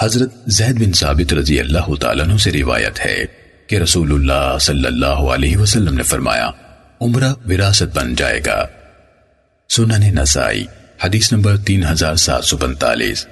حضرت زید بن ثابت رضی اللہ تعالیٰ عنہ سے روایت ہے کہ رسول اللہ صلی اللہ علیہ وسلم نے فرمایا، عمرہ وراثت بن جائے گا۔ سنن نسائی، حدیث نمبر تین ہزار سات سو پنتالیس